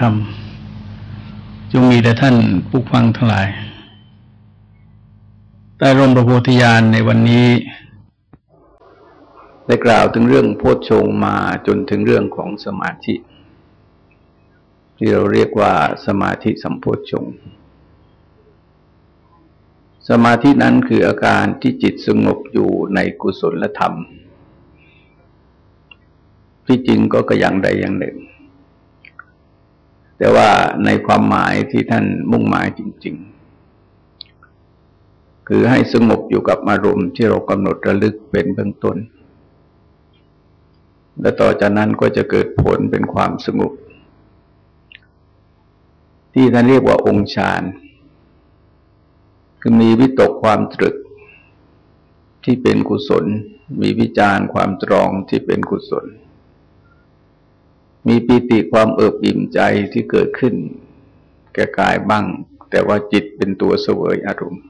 ธรรมจงมีแต่ท่านผู้ฟังทั้งหลายใต้ร่มพระโพธิญาณในวันนี้ ได้กล่าวถึงเรื่องโพชฌงมาจนถึงเรื่องของสมาธิ ที่เราเรียกว่าสมาธิสัมโพชฌงสมาธินั้นคืออาการที่จิตสงบอยู่ในกุศลธรรม ที่จริงก็กระย่างใดอย่างหนึ่ง แต่ว่าในความหมายที่ท่านมุ่งหมายจริง ๆ คือให้สงบอยู่กับอารมณ์ที่เรากำหนดระลึกเป็นเบื้องต้น และต่อจากนั้นก็จะเกิดผลเป็นความสงบที่ท่านเรียกว่าองค์ฌานคือมีวิตกความตรึกที่เป็นกุศล มีวิจารความตรองที่เป็นกุศล มีปิติความเอิบอิ่มใจที่เกิดขึ้น แก่กายบ้าง แต่ว่าจิตเป็นตัวเสวยอารมณ์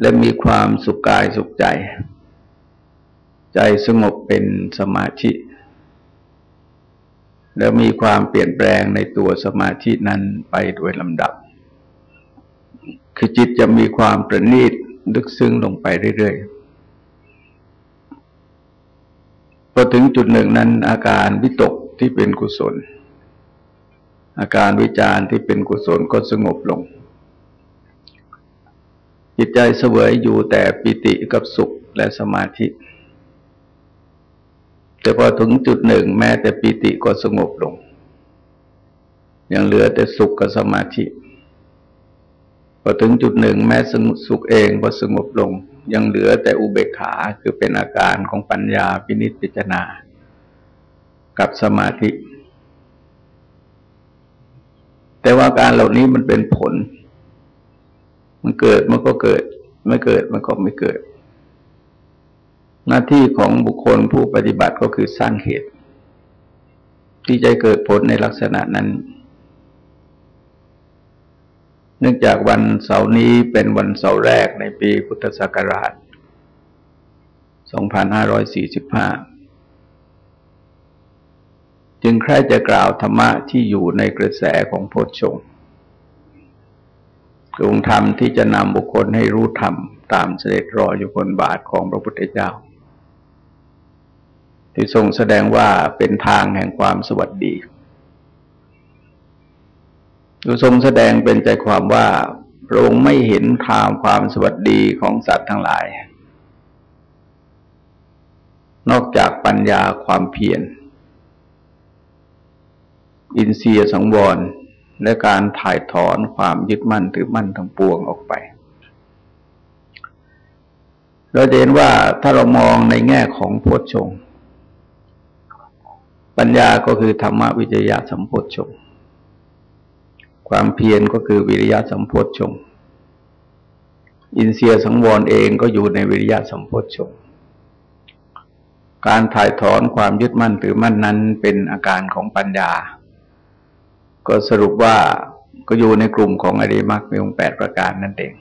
และมีความสุขกายสุขใจ ใจสงบเป็นสมาธิ แล้วมีความเปลี่ยนแปลงในตัวสมาธินั้นไปโดยลำดับ คือจิตจะมีความประณีตลึกซึ้งลงไปเรื่อยๆ พอถึงจุดหนึ่งนั้นอาการวิตกที่เป็นกุศล อาการวิจารณ์ที่เป็นกุศลก็สงบลง จิตใจเสวยอยู่แต่ปิติกับสุขและสมาธิ แต่พอถึงจุดหนึ่งแม้แต่ปิติก็สงบลง ยังเหลือแต่สุขกับสมาธิ พอถึงจุดหนึ่งแม้สงบสุขเองก็สงบลง ยังเหลือแต่อุเบกขาคือเป็นอาการของปัญญาพินิจพิจารณา กับสมาธิ แต่ว่าการเหล่านี้มันเป็นผล มันเกิดมันก็เกิด ไม่เกิดมันก็ไม่เกิด หน้าที่ของบุคคลผู้ปฏิบัติก็คือสร้างเหตุ ที่จะเกิดผลในลักษณะนั้น เนื่องจากวันเสาร์นี้เป็นวันเสาร์แรกในปีพุทธศักราช 2545 จึงใครจะกล่าวธรรมะที่อยู่ในกระแสของโพชฌงคือองค์ธรรมที่จะนำบุคคลให้รู้ธรรมตามเสด็จรออยู่บนบาทของพระพุทธเจ้า ที่ทรงแสดงว่าเป็นทางแห่งความสวัสดี ทรงแสดงเป็นใจความว่าพระองค์ไม่เห็นทางความสวัสดีของสัตว์ทั้งหลาย นอกจากปัญญาความเพียร อินเสียสังวร และการถ่ายถอนความยึดมั่นถือมั่นทั้งปวงออกไป เราเห็นว่าถ้าเรามองในแง่ของโพชฌงปัญญาก็คือธรรมวิจยะสัมโพชฌงค ความเพียรก็คือวิริยะสัมโพชฌงอินเสียสังวรเองก็อยู่ในวิริยะสัมโพชฌงการถ่ายถอนความยึดมั่นถือมั่นนั้นเป็นอาการของปัญญา ก็สรุปว่าก็อยู่ในกลุ่มของอริมักมีองค์แปดประการนั่นเอง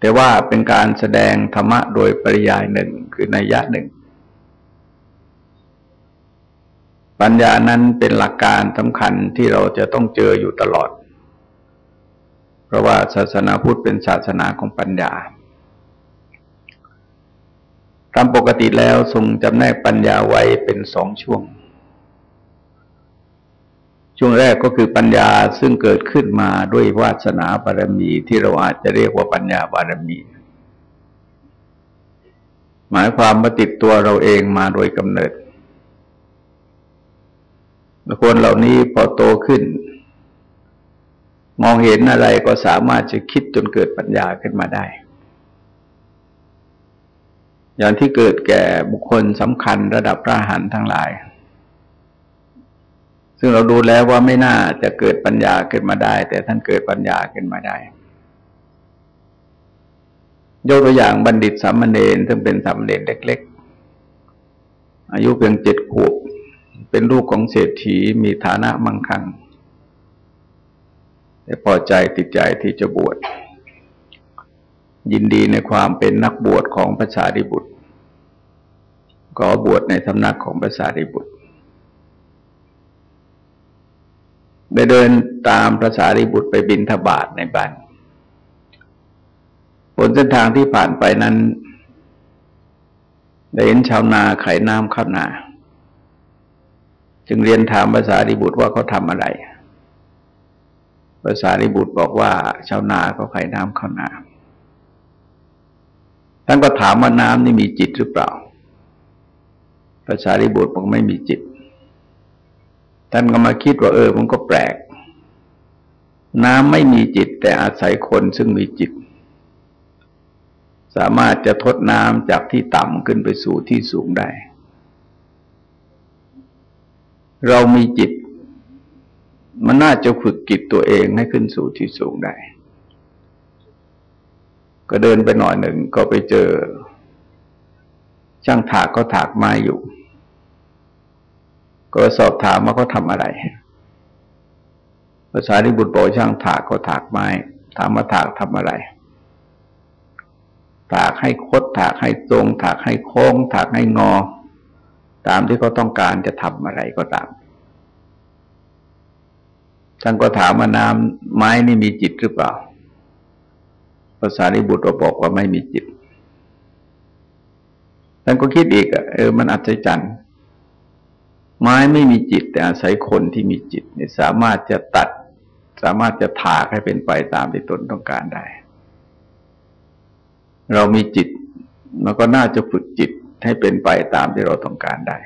แต่ว่าเป็นการแสดงธรรมะโดยปริยายหนึ่งคือนัยยะหนึ่ง ปัญญานั้นเป็นหลักการสำคัญที่เราจะต้องเจออยู่ตลอด เพราะว่าศาสนาพุทธเป็นศาสนาของปัญญาตามปกติแล้วทรงจำแนกปัญญาไว้เป็นสองช่วง ช่วงแรกก็คือปัญญาซึ่งเกิดขึ้นมาด้วยวาสนาบารมีที่เราอาจจะเรียกว่าปัญญาบารมี หมายความมาติดตัวเราเองมาโดยกำเนิด คนเหล่านี้พอโตขึ้น มองเห็นอะไรก็สามารถจะคิดจนเกิดปัญญาขึ้นมาได้ อย่างที่เกิดแก่บุคคลสำคัญระดับพระหันทั้งหลาย ซึ่งเราดูแล้วว่าไม่น่าจะเกิดปัญญาขึ้นมาได้ แต่ท่านเกิดปัญญาขึ้นมาได้ยกตัวอย่างบัณฑิตสามเณรซึ่งเป็นสามเณรเล็ก ๆ อายุเพียงเจ็ด เป็นลูกของเศรษฐีมีฐานะมั่งคั่งแต่พอใจติดใจที่จะบวช ยินดีในความเป็นนักบวชของพระสารีบุตร ก็บวชในสำนักของพระสารีบุตรได้เดินตามพระสารีบุตรไปบินทบาทในบ้านบนเส้นทางที่ผ่านไปนั้น ได้เห็นชาวนาไขน้ำข้าวนา จึงเรียนถามภาษาริบุตรว่าเขาทำอะไรภาษาริบุตรบอกว่าชาวนาเขาไขน้ำข้าวนาท่านก็ถามว่าน้ำนี่มีจิตหรือเปล่าภาษาริบุตรบอกไม่มีจิตท่านก็มาคิดว่าเออมันก็แปลก น้ำไม่มีจิต แต่อาศัยคนซึ่งมีจิต สามารถจะทดน้ำจากที่ต่ำขึ้นไปสู่ที่สูงได้ เรามีจิต มันน่าจะฝึกกิจตัวเองให้ขึ้นสู่ที่สูงได้ ก็เดินไปหน่อยหนึ่งก็ไปเจอ ช่างถากก็ถากไม้อยู่ ก็สอบถามว่าเขาทำอะไรภาษาที่บุตรบอกช่างถากก็ถากไม้ ถามมาถากทำอะไร ถากให้คด ถากให้ตรง ถากให้โค้ง ถากให้งอ ตามที่เขาต้องการจะทำอะไรก็ตาม ท่านก็ถามว่าน้ำไม้นี่มีจิตหรือเปล่า ภาษาริบุตรบอกว่าไม่มีจิต ท่านก็คิดอีกอะเออ มันอัศจรรย์ ไม้ไม่มีจิต แต่อาศัยคนที่มีจิตเนี่ยสามารถจะตัด สามารถจะถากให้เป็นไปตามที่ตนต้องการได้ เรามีจิตมันก็น่าจะฝึกจิต ให้เป็นไปตามที่เราต้องการได้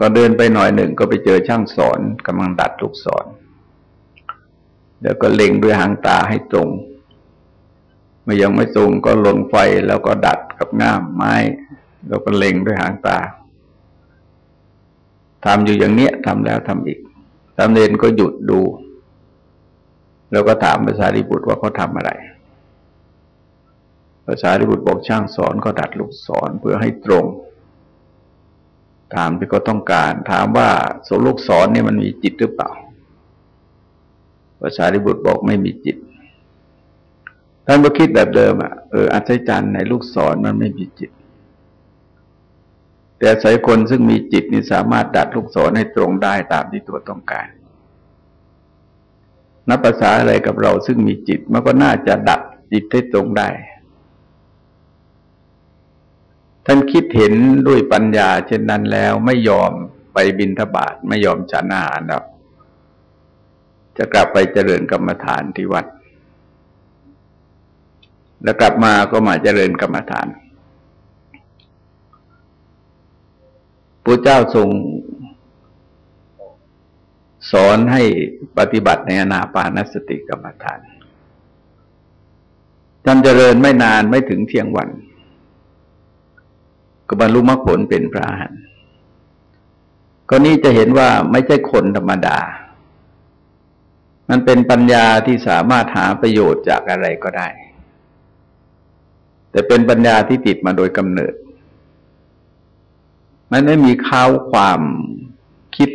ก็เดินไปหน่อยหนึ่งก็ไปเจอช่างสอนกำลังดัดลูกศรแล้วก็เล็งด้วยหางตาให้ตรงเมื่อยังไม่ตรงก็ลนไฟแล้วก็ดัดกับง่ามไม้ แล้วก็เล็งด้วยหางตาทำอยู่อย่างเนี้ยทำแล้วทำอีกตามเรนก็หยุดดู แล้วก็ถามภาษาริบุตรว่าเขาทำอะไร ภาษาริบุตรบอกช่างสอนก็ดัดลูกศรเพื่อให้ตรงถามที่เขาต้องการ ถามว่าโสลูกศรเนี่ยมันมีจิตหรือเปล่าภาษาริบุตรบอกไม่มีจิตท่านก็คิดแบบเดิมอะเอออัศจรรย์ในลูกศรมันไม่มีจิต แต่สายคนซึ่งมีจิตนี่สามารถดัดลูกศรให้ตรงได้ตามที่ตัวต้องการ นับภาษาอะไรกับเราซึ่งมีจิตมันก็น่าจะดัดจิตให้ตรงได้ ท่านคิดเห็นด้วยปัญญา เช่นนั้นแล้วไม่ยอมไปบินทบาทไม่ยอมฉันอาหารแล้วจะกลับไปเจริญกรรมฐานที่วัด แล้วกลับมาก็มาเจริญกรรมฐานพระเจ้าทรงสอนให้ปฏิบัติในอนาปานสติกรรมฐานท่านเจริญไม่นานไม่ถึงเที่ยงวัน ก็บรรลุมรรคผลเป็นพระอรหันต์ก็นี้จะเห็นว่าไม่ใช่คนธรรมดา มันเป็นปัญญาที่สามารถหาประโยชน์จากอะไรก็ได้ แต่เป็นปัญญาที่ติดมาโดยกำเนิด มันไม่มีข้าวความคิด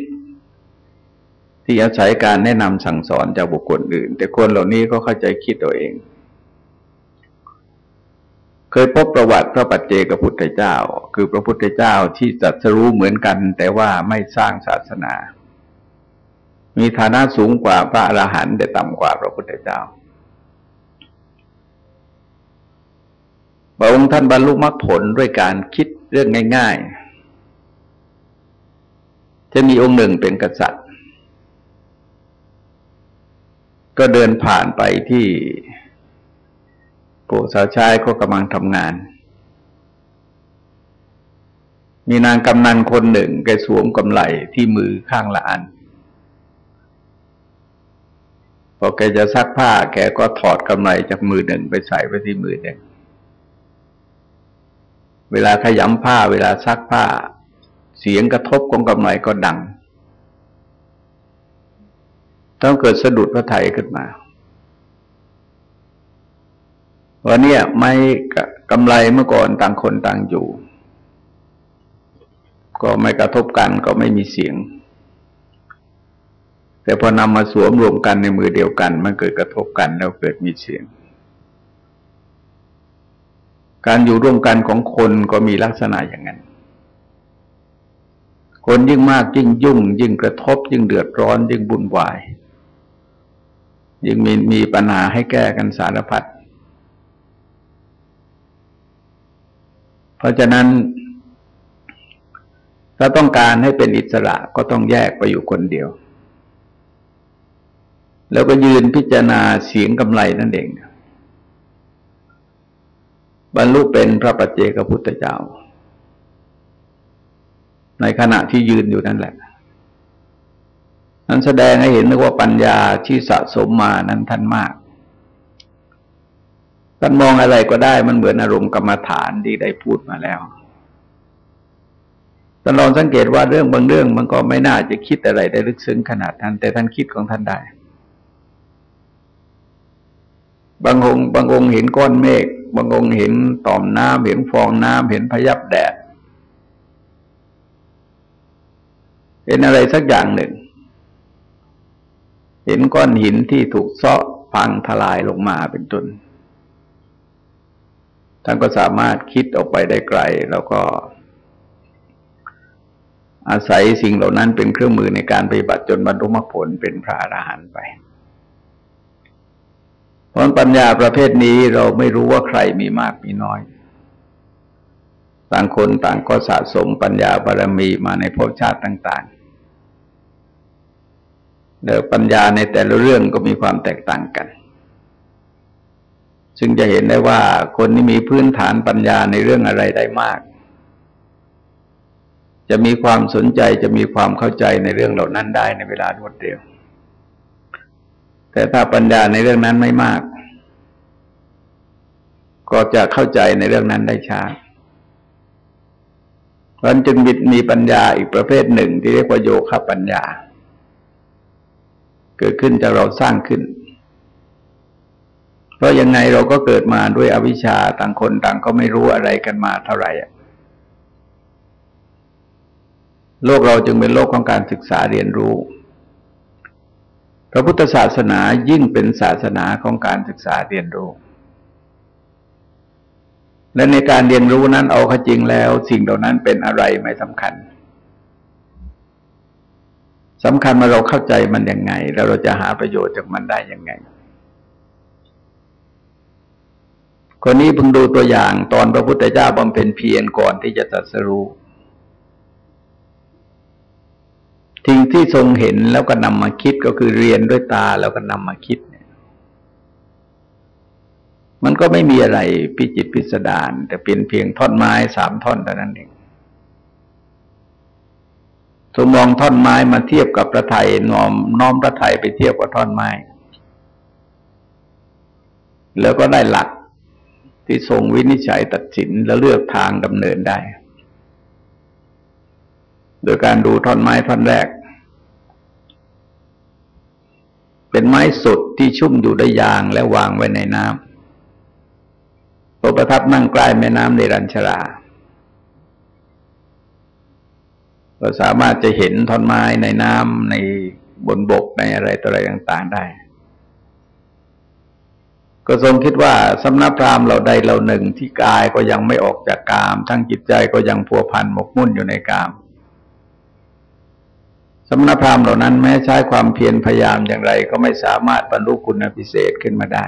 ที่อาศัยการแนะนำสั่งสอนจากบุคคลอื่น แต่คนเหล่านี้ก็เข้าใจคิดตัวเอง เคยพบประวัติพระปัจเจกพุทธเจ้า คือพระพุทธเจ้าที่จัดสรู้เหมือนกัน แต่ว่าไม่สร้างศาสนา มีฐานะสูงกว่าพระอรหันต์แต่ต่ำกว่าพระพุทธเจ้าพระองค์ท่านบรรลุมรรคผลด้วยการคิดเรื่องง่าย ๆ จะมีองค์หนึ่งเป็นกษัตริย์ ก็เดินผ่านไปที่ สาวใชายก็กำลังทำงาน มีนางกำนันคนหนึ่งแกสวมกำไลที่มือข้างละอันพอแกจะซักผ้า แกก็ถอดกำไรจากมือหนึ่งไปใส่ไว้ที่มือหนึ่งเวลาขยำผ้า เวลาซักผ้า เสียงกระทบของกำไรก็ดัง ต้องเกิดสะดุดพระไทยขึ้นมา วันนี้ไม่กำไรเมื่อก่อนต่างคนต่างอยู่ ก็ไม่กระทบกันก็ไม่มีเสียง แต่พอนำมาสวมรวมกันในมือเดียวกัน มันเกิดกระทบกันแล้วเกิดมีเสียง การอยู่ร่วมกันของคนก็มีลักษณะอย่างนั้น คนยิ่งมากยิ่งยุ่ง ยิ่งกระทบ ยิ่งเดือดร้อน ยิ่งบุญวาย ยิ่งมีมีปัญหาให้แก้กันสารพัด เพราะฉะนั้น ถ้าต้องการให้เป็นอิสระก็ต้องแยกไปอยู่คนเดียว แล้วก็ยืนพิจารณาเสียงกำไรนั่นเอง บรรลุเป็นพระปัจเจกพุทธเจ้า ในขณะที่ยืนอยู่นั่นแหละนั้นแสดงให้เห็นว่าปัญญาที่สะสมมานั้นท่านมาก ท่านมองอะไรก็ได้มันเหมือนอารมณ์กรรมฐานที่ได้พูดมาแล้วท่านลองสังเกตว่าเรื่องบางเรื่องมันก็ไม่น่าจะคิดอะไรได้ลึกซึ้งขนาดนั้น แต่ท่านคิดของท่านได้ บางองค์บางองค์เห็นก้อนเมฆบางองค์เห็นต่อมน้ำเห็นฟองน้ำเห็นพยับแดดเห็นอะไรสักอย่างหนึ่ง เห็นก้อนหินที่ถูกเซาะพังทลายลงมาเป็นต้น ท่านก็สามารถคิดออกไปได้ไกล แล้วก็ อาศัยสิ่งเหล่านั้นเป็นเครื่องมือในการปฏิบัติจนบรรลุมรรคผลเป็นพระอรหันต์ไปเพราะปัญญาประเภทนี้เราไม่รู้ว่าใครมีมากมีน้อย ต่างคนต่างก็สะสมปัญญาบารมีมาในภพชาติต่าง ๆ เดี๋ยวปัญญาในแต่ละเรื่องก็มีความแตกต่างกัน ซึ่งจะเห็นได้ว่าคนที่มีพื้นฐานปัญญาในเรื่องอะไรได้มาก จะมีความสนใจจะมีความเข้าใจในเรื่องเหล่านั้นได้ในเวลารวดเร็วแต่ถ้าปัญญาในเรื่องนั้นไม่มาก ก็จะเข้าใจในเรื่องนั้นได้ช้ามันจึงมีปัญญาอีกประเภทหนึ่งที่เรียกว่าโยคะปัญญา เกิดขึ้นจากเราสร้างขึ้น ราะยังไงเราก็เกิดมาด้วยอวิชชาต่างคนต่างก็ไม่รู้อะไรกันมาเท่าไหร่โลกเราจึงเป็นโลกของการศึกษาเรียนรู้ พระพุทธศาสนายิ่งเป็นศาสนาของการศึกษาเรียนรู้ และในการเรียนรู้นั้นเอาข้จริงแล้ว สิ่งเหล่านั้นเป็นอะไรไม่สำคัญสำคัญมาเราเข้าใจมันยังไง แล้วเราจะหาประโยชน์จากมันได้ยังไง คนนี้เพิ่งดูตัวอย่างตอนพระพุทธเจ้าบำเพ็ญเพียรก่อนที่จะตรัสรู้ทิ้งที่ทรงเห็นแล้วก็นำมาคิดก็คือเรียนด้วยตาแล้วก็นำมาคิดมันก็ไม่มีอะไรพิจิตพิสดารแต่เป็นเพียงท่อนไม้สามท่อนเท่านั้นเองสมมองท่อนไม้มาเทียบกับพระไทยน้อมน้อมพระไทยไปเทียบกับท่อนไม้ แล้วก็ได้หลัก ที่ทรงวินิจฉัยตัดสินและเลือกทางดำเนินได้ โดยการดูท่อนไม้ท่อนแรก เป็นไม้สดที่ชุ่มอยู่ด้วยยางและวางไว้ในน้ำพระประทับนั่งใกล้แม่น้ำในรัญชราเราสามารถจะเห็นท่อนไม้ในน้ำในบนบกในอะไรต่ออะไรต่าง ๆ ได้ ก็ทรงคิดว่าสำนักพราหมณ์เราใดเราหนึ่งที่กายก็ยังไม่ออกจากกาม ทั้งจิตใจก็ยังพัวพันหมกมุ่นอยู่ในกามสำนักพราหมณ์เหล่านั้นแม้ใช้ความเพียรพยายามอย่างไร ก็ไม่สามารถบรรลุคุณพิเศษขึ้นมาได้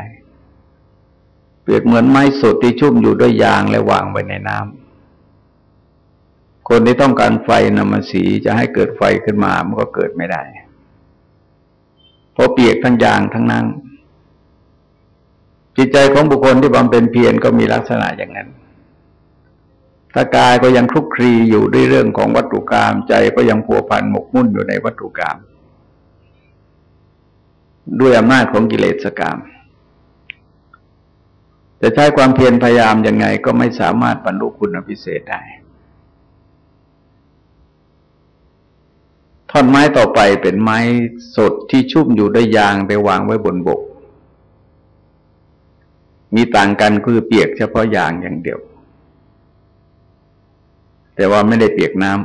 เปรียบเหมือนไม้สดที่ชุ่มอยู่ด้วยยางและวางไว้ในน้ำคนที่ต้องการไฟนำมาสีจะให้เกิดไฟขึ้นมามันก็เกิดไม่ได้ เพราะเปียกทั้งยางทั้งนั้น จิตใจของบุคคลที่บำเพ็ญเพียรก็มีลักษณะอย่างนั้นถ้ากายก็ยังคลุกคลีอยู่ด้วยเรื่องของวัตถุกรรมใจก็ยังพัวพันหมกมุ่นอยู่ในวัตถุกรรมด้วยอำนาจของกิเลสกรรมจะใช้ความเพียรพยายามยังไงก็ไม่สามารถบรรลุคุณพิเศษได้ท่อนไม้ต่อไปเป็นไม้สดที่ชุ่มอยู่ด้วยยางไปวางไว้บนบก มีต่างกันคือเปียกเฉพาะยางอย่างเดียว แต่ว่าไม่ได้เปียกน้ำ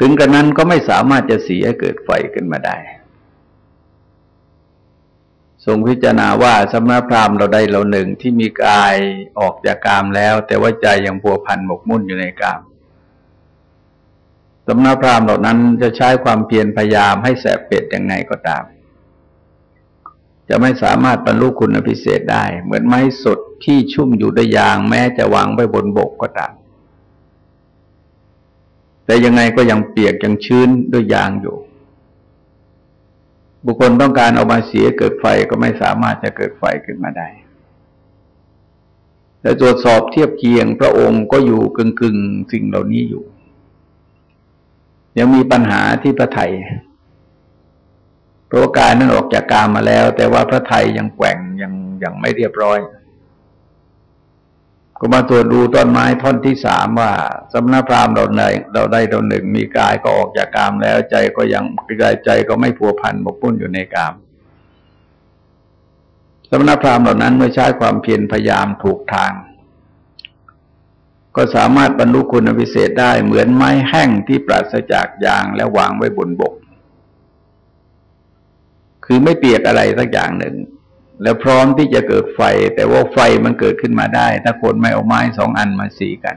ถึงกระนั้นก็ไม่สามารถจะสีให้เกิดไฟขึ้นมาได้ ทรงพิจารณาว่าสมณพราหมณ์เราใดเราหนึ่งที่มีกายออกจากกามแล้ว แต่ว่าใจยังพัวพันหมกมุ่นอยู่ในกามสำนักพราหมณ์เหล่านั้นจะใช้ความเพียรพยายามให้แสบเป็ดยังไงก็ตาม จะไม่สามารถบรรลุคุณพิเศษได้ เหมือนไม้สดที่ชุ่มอยู่ด้วยยาง แม้จะวางไว้บนบกก็ตามแต่ยังไงก็ยังเปียกยังชื้นด้วยยางอยู่ บุคคลต้องการเอามาเสียเกิดไฟก็ไม่สามารถจะเกิดไฟขึ้นมาได้แต่ตรวจสอบเทียบเคียงพระองค์ก็อยู่กึ่งกึ่งสิ่งเหล่านี้อยู่ ยังมีปัญหาที่พระไทย ราะกายนั้นออกจากกามมาแล้ว แต่ว่าพระไทยยังแกว่งยังยังไม่เรียบร้อย ก็มาตรวจดูต้นไม้ท่อนที่สามว่าสำนักพราหมณ์เราในเราได้เราหนึ่งมีกายก็ออกจากกามแล้วใจก็ยังใจใจก็ไม่ผัวพันบกปุ้นอยู่ในกามสมณพราหมณ์เหล่านั้นเมื่อใช้ความเพียรพยายามถูกทาง ก็สามารถบรรลุคุณพิเศษได้เหมือนไม้แห้งที่ปราศจากยางและวางไว้บนบก คือไม่เปียกอะไรสักอย่างหนึ่ง แล้วพร้อมที่จะเกิดไฟ แต่ว่าไฟมันเกิดขึ้นมาได้ ถ้าคนไม่เอาไม้สองอันมาสีกัน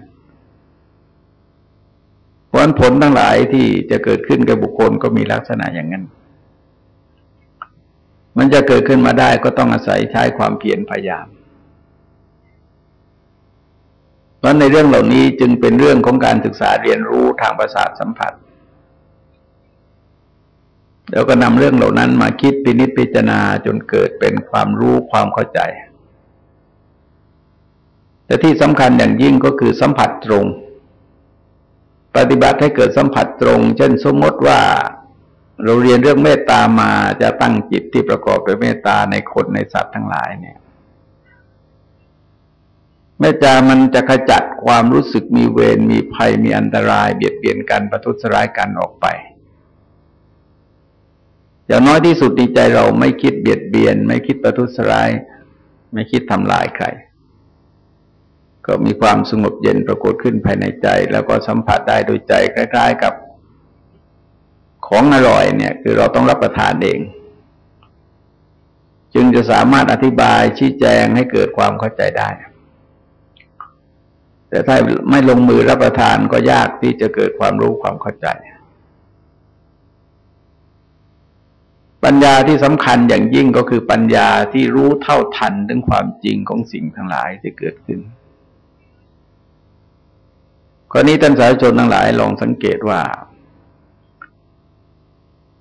ผลผลทั้งหลายที่จะเกิดขึ้นกับบุคคลก็มีลักษณะอย่างนั้น มันจะเกิดขึ้นมาได้ก็ต้องอาศัยใช้ความเพียรพยายามเพราะในเรื่องเหล่านี้จึงเป็นเรื่องของการศึกษาเรียนรู้ทางประสาทสัมผัส แล้วก็นำเรื่องเหล่านั้นมาคิดพินิจพิจารณาจนเกิดเป็นความรู้ความเข้าใจ แต่ที่สำคัญอย่างยิ่งก็คือสัมผัสตรง ปฏิบัติให้เกิดสัมผัสตรง เช่นสมมติว่าเราเรียนเรื่องเมตตามาจะตั้งจิตที่ประกอบด้วยเมตตาในคนในสัตว์ทั้งหลายเนี่ยเมตตามันจะขจัดความรู้สึกมีเวรมีภัยมีอันตราย เบียดเบียนกันประทุษร้ายกันออกไป อย่างน้อยที่สุดในใจเราไม่คิดเบียดเบียน ไม่คิดประทุษร้าย ไม่คิดทำลายใคร ก็มีความสงบเย็นปรากฏขึ้นภายในใจ แล้วก็สัมผัสได้โดยใจคล้ายๆกับ ของอร่อยเนี่ย คือเราต้องรับประทานเอง จึงจะสามารถอธิบายชี้แจงให้เกิดความเข้าใจได้แต่ถ้าไม่ลงมือรับประทานก็ยากที่จะเกิดความรู้ความเข้าใจ ปัญญาที่สำคัญอย่างยิ่งก็คือปัญญาที่รู้เท่าทันถึงความจริงของสิ่งทั้งหลายที่เกิดขึ้นข้อนี้ท่านสาธชนทั้งหลายลองสังเกตว่า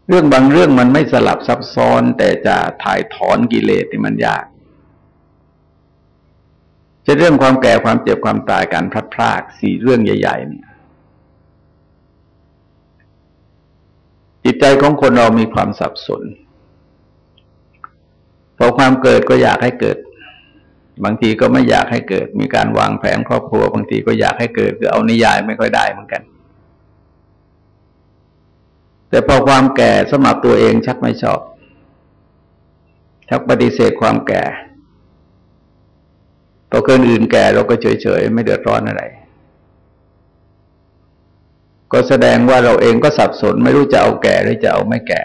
เรื่องบางเรื่องมันไม่สลับซับซ้อน แต่จะถ่ายถอนกิเลสที่มันยากจะเรื่องความแก่ความเจ็บความตายการพลัดพรากสี่เรื่องใหญ่ ๆ เนี่ย จิตใจของคนเรามีความสับสนพอความเกิดก็อยากให้เกิด บางทีก็ไม่อยากให้เกิด มีการวางแผนครอบครัว บางทีก็อยากให้เกิดคือเอานิยายไม่ค่อยได้เหมือนกัน แต่พอความแก่สมัครตัวเองชักไม่ชอบ ชักปฏิเสธความแก่พอเกินอื่นแก่เราก็เฉยๆ ไม่เดือดร้อนอะไร ก็แสดงว่าเราเองก็สับสนไม่รู้จะเอาแก่หรือจะเอาไม่แก่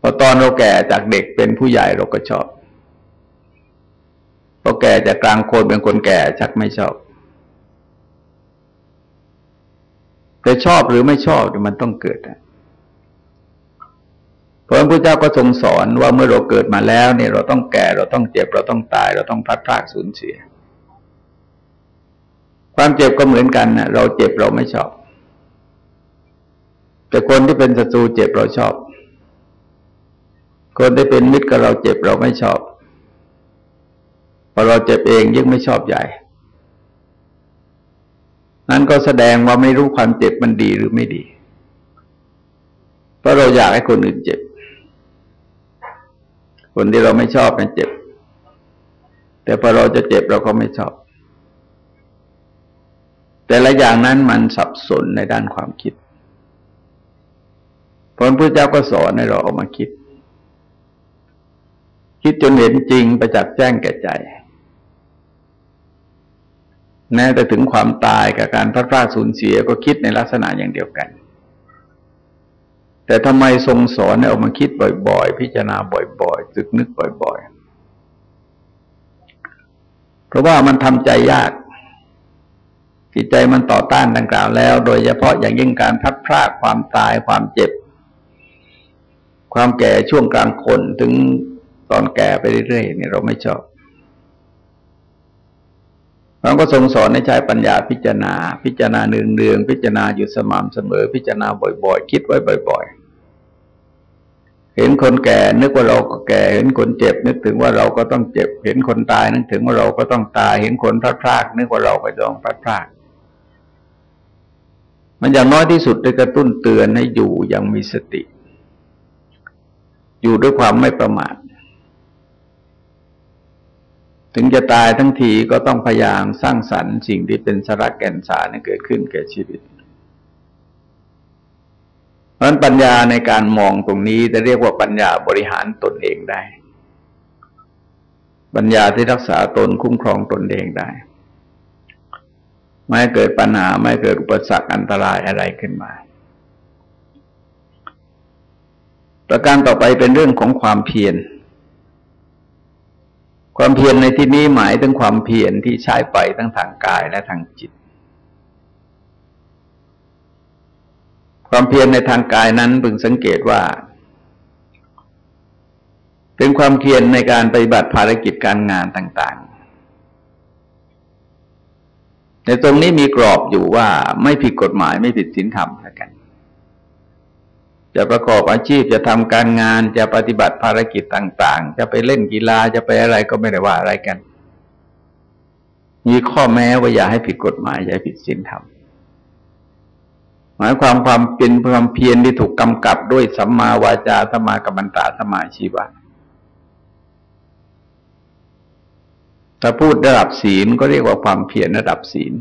พอตอนเราแก่จากเด็กเป็นผู้ใหญ่เราก็ชอบ พอแก่จากกลางคนเป็นคนแก่ชักไม่ชอบ แต่ชอบหรือไม่ชอบมันต้องเกิดพระพุทธเจ้าก็ทรงสอนว่าเมื่อเราเกิดมาแล้วเนี่ยเราต้องแก่เราต้องเจ็บเราต้องตาย เราต้องพัดพลากสูญเสีย ความเจ็บก็เหมือนกันนะเราเจ็บเราไม่ชอบ แต่คนที่เป็นศัตรูเจ็บเราชอบ คนที่เป็นมิตรกับเราเจ็บเราไม่ชอบพอเราเจ็บเองยิ่งไม่ชอบใหญ่นั่นก็แสดงว่าไม่รู้ความเจ็บมันดีหรือไม่ดี เพราะเราอยากให้คนอื่นเจ็บ คนที่เราไม่ชอบมันเจ็บ แต่พอเราจะเจ็บเราก็ไม่ชอบ แต่ละอย่างนั้นมันสับสนในด้านความคิดพระพุทธเจ้าก็สอนให้เราเอามาคิด คิดจนเห็นจริงประจักษ์แจ้งแก่ใจ แม้แต่ถึงความตายกับการพลาดพลาดสูญเสียก็คิดในลักษณะอย่างเดียวกัน แต่ทำไมทรงสอนให้ออกมาคิดบ่อยๆ พิจารณาบ่อยๆตึกนึกบ่อยๆ เพราะว่ามันทำใจยาก จิตใจมันต่อต้านดังกล่าวแล้ว โดยเฉพาะอย่างยิ่งการพัดพรากความตายความเจ็บ ความแก่ช่วงกลางคนถึงตอนแก่ไปเรื่อยๆนี่เราไม่ชอบเราก็ทรงสอนให้ใช้ปัญญาพิจารณา พิจารณาเนืองๆพิจารณาอยู่สม่ำเสมอ พิจารณาบ่อยๆ คิดไว้บ่อย ๆ เห็นคนแก่นึกว่าเราก็แก่ เห็นคนเจ็บ นึกถึงว่าเราก็ต้องเจ็บ เห็นคนตายนึกถึงว่าเราก็ต้องตาย เห็นคนพลาดพลาดนึกว่าเราก็ต้องพลาดพลาด มันอย่างน้อยที่สุดได้กระตุ้นเตือนให้อยู่อย่างมีสติ อยู่ด้วยความไม่ประมาท ถึงจะตายทั้งทีก็ต้องพยายามสร้างสรรค์สิ่งที่เป็นสาระแก่นสารเกิดขึ้นแก่ชีวิตเพราะนั้นปัญญาในการมองตรงนี้จะเรียกว่าปัญญาบริหารตนเองได้ ปัญญาที่รักษาตนคุ้มครองตนเองได้ ไม่เกิดปัญหาไม่เกิดอุปสรรคอันตรายอะไรขึ้นมา ประการต่อไปเป็นเรื่องของความเพียร ความเพียรในที่นี้หมายถึงความเพียรที่ใช้ไปทั้งทางกายและทางจิต ความเพียรในทางกายนั้นพึงสังเกตว่า เป็นความเพียรในการปฏิบัติภารกิจการงานต่าง ในตรงนี้มีกรอบอยู่ว่าไม่ผิดกฎหมายไม่ผิดศีลธรรมแล้วกัน จะประกอบอาชีพจะทำการงานจะปฏิบัติภารกิจต่าง ๆ จะไปเล่นกีฬาจะไปอะไรก็ไม่ได้ว่าอะไรกัน มีข้อแม้ว่าอย่าให้ผิดกฎหมายอย่าผิดศีลธรรมหมายความความเป็นความเพียรที่ถูกกำกับด้วยสัมมาวาจาสัมมากัมมันตาสมาชีวะ ถ้าพูดระดับศีลก็เรียกว่าความเพียรระดับศีล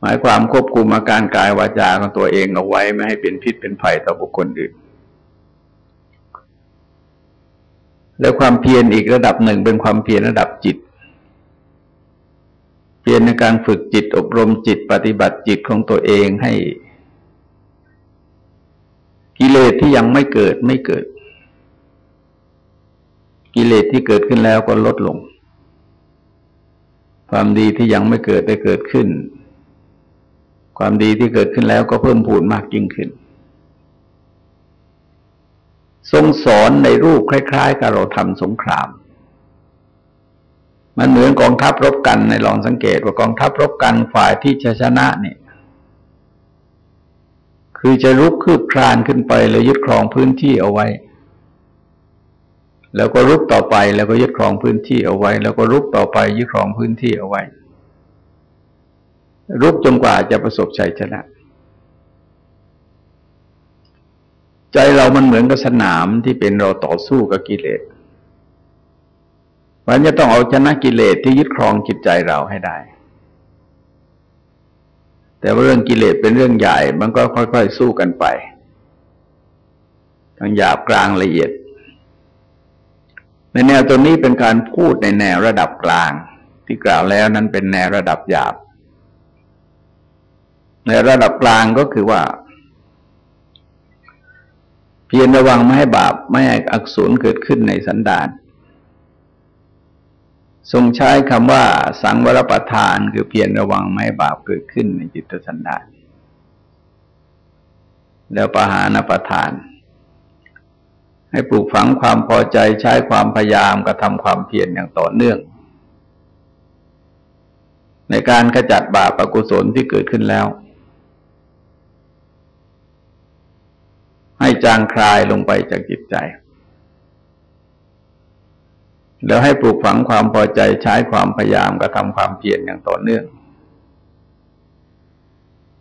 หมายความควบคุมอาการกายวาจาของตัวเองเอาไว้ไม่ให้เป็นพิษเป็นภัยต่อบุคคลอื่น และความเพียรอีกระดับหนึ่งเป็นความเพียรระดับจิต เพียรในการฝึกจิตอบรมจิตปฏิบัติจิตของตัวเองให้ กิเลสที่ยังไม่เกิดไม่เกิดกิเลสที่เกิดขึ้นแล้วก็ลดลง ความดีที่ยังไม่เกิดได้เกิดขึ้น ความดีที่เกิดขึ้นแล้วก็เพิ่มพูนมากยิ่งขึ้น ทรงสอนในรูปคล้าย ๆ กับเราทำสงคราม มันเหมือนกองทัพรบกันในลองสังเกตว่ากองทัพรบกันฝ่ายที่ชชนะเนี่ยคือจะรุกคืบคลานขึ้นไปแล้วยึดครองพื้นที่เอาไว้ แล้วก็รุกต่อไปแล้วก็ยึดครองพื้นที่เอาไว้ แล้วก็รุกต่อไปยึดครองพื้นที่เอาไว้ รุกจนกว่าจะประสบชัยชนะ ใจเรามันเหมือนกับสนามที่เป็นเราต่อสู้กับกิเลสมันจะต้องเอาชนะกิเลสที่ยึดครองจิตใจเราให้ได้ แต่ว่าเรื่องกิเลสเป็นเรื่องใหญ่ มันก็ค่อยๆสู้กันไป ทั้งหยาบกลางละเอียด ในแนวตัวนี้เป็นการพูดในแนวระดับกลาง ที่กล่าวแล้วนั้นเป็นแนวระดับหยาบ ในระดับกลางก็คือว่า เพียรระวังไม่ให้บาปไม่ให้อักษุนเกิดขึ้นในสันดานทรงใช้คำว่า สังวรประทานคือเพียรระวังไม่ให้บาปเกิดขึ้นในจิตสันดานแล้วปหานประทาน ให้ปลูกฝังความพอใจใช้ความพยายามกระทำความเพียรอย่างต่อเนื่อง ในการขจัดบาปอกุศลที่เกิดขึ้นแล้ว ให้จางคลายลงไปจากจิตใจ แล้วให้ปลูกฝังความพอใจใช้ความพยายามกระทำความเพียรอย่างต่อเนื่อง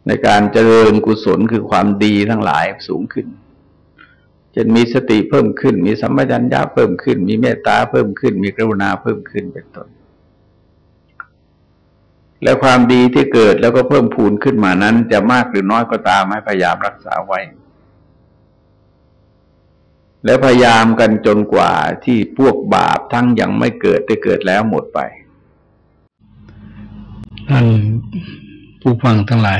ในการเจริญกุศลคือความดีทั้งหลายสูงขึ้น จะมีสติเพิ่มขึ้น มีสัมปชัญญะเพิ่มขึ้น มีเมตตาเพิ่มขึ้น มีกรุณาเพิ่มขึ้นเป็นต้น และความดีที่เกิดแล้วก็เพิ่มพูนขึ้นมานั้น จะมากหรือน้อยก็ตามให้พยายามรักษาไว้ และพยายามกันจนกว่าที่พวกบาปทั้งยังไม่เกิดได้เกิดแล้วหมดไปท่านผู้ฟังทั้งหลาย